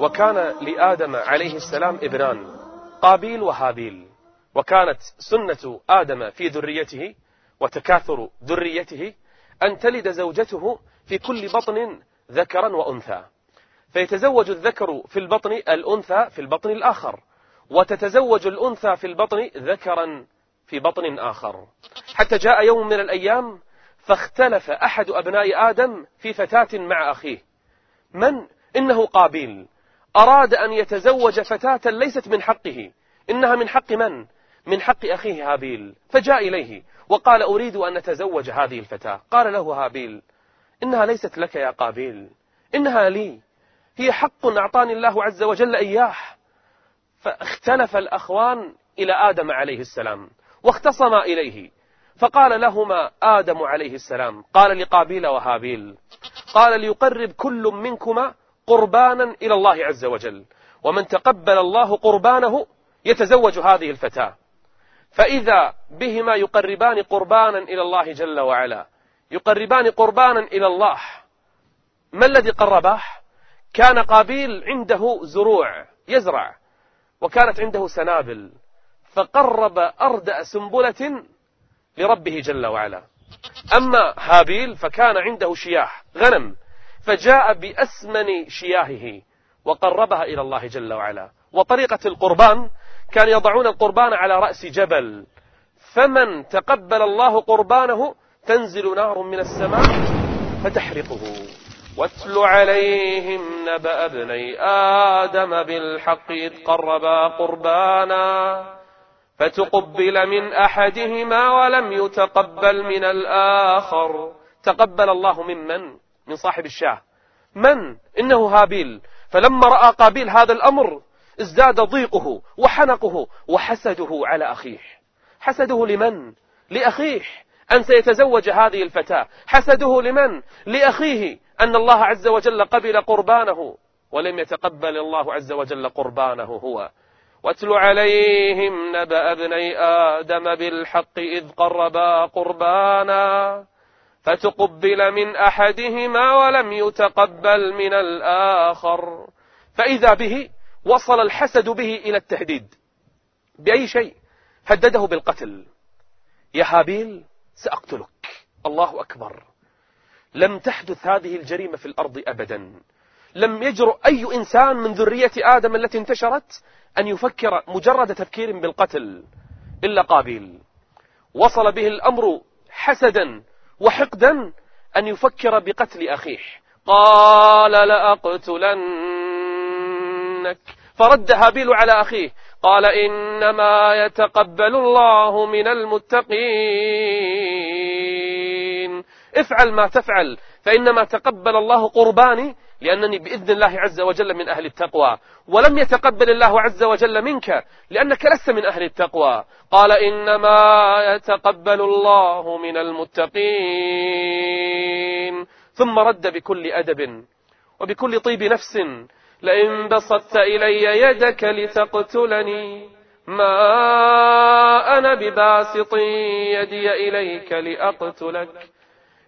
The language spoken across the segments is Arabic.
وكان لآدم عليه السلام ابنان قابيل وهابيل. وكانت سنة آدم في ذريته وتكاثر ذريته أن تلد زوجته في كل بطن ذكرا وأنثى. فيتزوج الذكر في البطن الأنثى في البطن الآخر وتتزوج الأنثى في البطن ذكرا في بطن آخر. حتى جاء يوم من الأيام فاختلف أحد أبناء آدم في فتاة مع أخيه. من؟ إنه قابيل. أراد أن يتزوج فتاة ليست من حقه. إنها من حق من؟ من حق أخيه هابيل. فجاء إليه وقال أريد أن نتزوج هذه الفتاة. قال له هابيل إنها ليست لك يا قابيل. إنها لي. هي حق أعطاني الله عز وجل إياه. فاختلف الأخوان إلى آدم عليه السلام واختصما إليه. فقال لهما آدم عليه السلام قال لقابيل وهابيل قال ليقرب كل منكما قربانا إلى الله عز وجل. ومن تقبل الله قربانه يتزوج هذه الفتاة. فإذا بهما يقربان قربانا إلى الله جل وعلا يقربان قربانا إلى الله ما الذي قرباه؟ كان قابيل عنده زروع يزرع وكانت عنده سنابل فقرب أردأ سنبلة لربه جل وعلا. أما هابيل فكان عنده شياح غنم فجاء بأسمن شياهه وقربها إلى الله جل وعلا. وطريقة القربان كان يضعون القربان على رأس جبل. فمن تقبل الله قربانه تنزل نار من السماء فتحرقه. واتل عليهم نبأ ابني آدم بالحق إذ قربا قربانا. فتقبل من أحدهما ولم يتقبل من الآخر. تقبل الله ممن؟ من صاحب الشاه. من؟ إنه هابيل. فلما رأى قابيل هذا الأمر ازداد ضيقه وحنقه وحسده على أخيه. حسده لمن؟ لأخيه. أن سيتزوج هذه الفتاة. حسده لمن؟ لأخيه. أن الله عز وجل قبل قربانه. ولم يتقبل الله عز وجل قربانه هو. واتل عليهم نبأ ابني آدم بالحق إذ قربا قربانا. فتقبل من أحدهما ولم يتقبل من الآخر. فإذا به وصل الحسد به إلى التهديد بأي شيء؟ هدده بالقتل. يا هابيل سأقتلك. الله أكبر. لم تحدث هذه الجريمة في الأرض أبدا. لم يجرؤ أي إنسان من ذرية آدم التي انتشرت أن يفكر مجرد تفكير بالقتل. إلا قابيل. وصل به الأمر حسدا وحقدا أن يفكر بقتل أخيه. قال لأقتلنك. فرد هابيل على أخيه. قال إنما يتقبل الله من المتقين. افعل ما تفعل فإنما تقبل الله قرباني لأنني بإذن الله عز وجل من أهل التقوى. ولم يتقبل الله عز وجل منك لأنك لست من أهل التقوى. قال إنما يتقبل الله من المتقين. ثم رد بكل أدب وبكل طيب نفس. لئن بسطت إلي يدك لتقتلني ما أنا بباسط يدي إليك لأقتلك.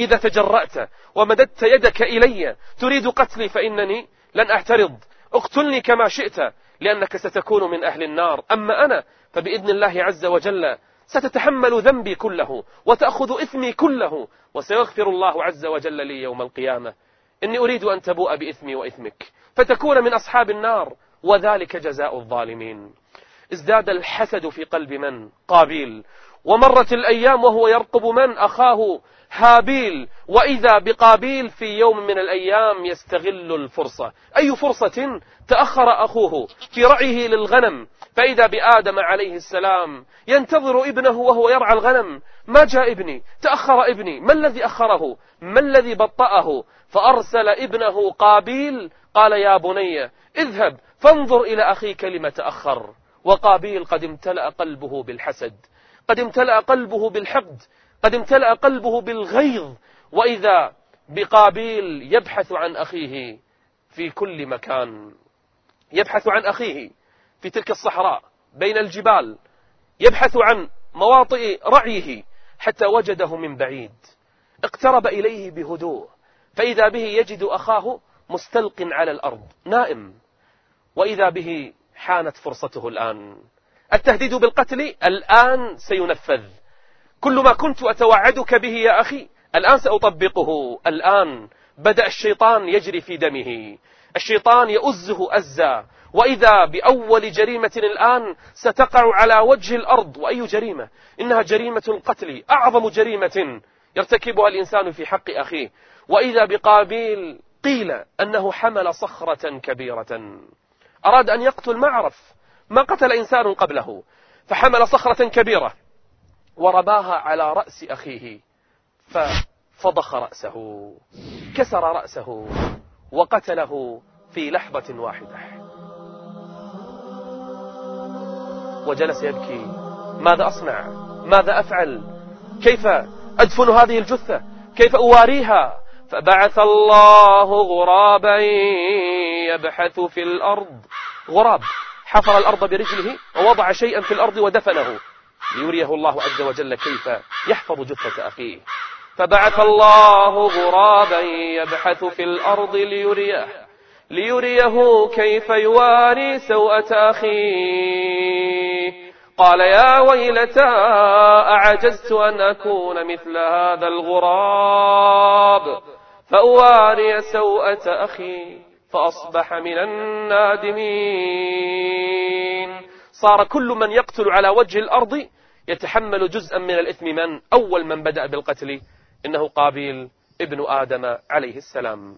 إذا تجرأت ومددت يدك إلي تريد قتلي فإنني لن أعترض. اقتلني كما شئت لأنك ستكون من أهل النار. أما أنا فبإذن الله عز وجل ستتحمل ذنبي كله وتأخذ إثمي كله وسيغفر الله عز وجل لي يوم القيامة. إني أريد أن تبوء بإثمي وإثمك فتكون من أصحاب النار وذلك جزاء الظالمين. ازداد الحسد في قلب من؟ قابيل. ومرت الأيام وهو يرقب من أخاه هابيل وإذا بقابيل في يوم من الأيام يستغل الفرصة. أي فرصة تأخر أخوه في رعيه للغنم. فإذا بآدم عليه السلام ينتظر ابنه وهو يرعى الغنم. ما جاء ابني؟ تأخر ابني. ما الذي أخره؟ ما الذي بطأه؟ فأرسل ابنه قابيل قال يا بني اذهب فانظر إلى أخيك لم تأخر وقابيل قد امتلأ قلبه بالحسد. قد امتلأ قلبه بالحقد قد امتلأ قلبه بالغيظ وإذا بقابيل يبحث عن أخيه في كل مكان. يبحث عن أخيه في تلك الصحراء بين الجبال يبحث عن مواطئ رعيه حتى وجده من بعيد. اقترب إليه بهدوء فإذا به يجد أخاه مستلق على الأرض نائم. وإذا به حانت فرصته الآن. التهديد بالقتل الآن سينفذ. كل ما كنت أتوعدك به يا أخي الآن سأطبقه. الآن بدأ الشيطان يجري في دمه. الشيطان يؤزه أزا. وإذا بأول جريمة الآن ستقع على وجه الأرض. وأي جريمة؟ إنها جريمة القتل أعظم جريمة يرتكبها الإنسان في حق أخيه. وإذا بقابيل قيل أنه حمل صخرة كبيرة. أراد أن يقتل ما عرف ما قتل إنسان قبله فحمل صخرة كبيرة ورماها على رأس أخيه ففضخ رأسه كسر رأسه وقتله في لحظة واحدة. وجلس يبكي ماذا أصنع؟ ماذا أفعل؟ كيف أدفن هذه الجثة؟ كيف أواريها؟ فبعث الله غرابا يبحث في الأرض. غراب. حفر الأرض برجله ووضع شيئا في الأرض ودفنه. ليريه الله عز وجل كيف يحفظ جثة أخيه. فبعث الله غرابا يبحث في الأرض ليريه ليريه كيف يواري سوءة أخيه. قال يا ويلتى أعجزت أن أكون مثل هذا الغراب؟ فأواري سوءة أخي فأصبح من النادمين. صار كل من يقتل على وجه الأرض يتحمل جزءا من الإثم من أول من بدأ بالقتل إنه قابيل ابن آدم عليه السلام.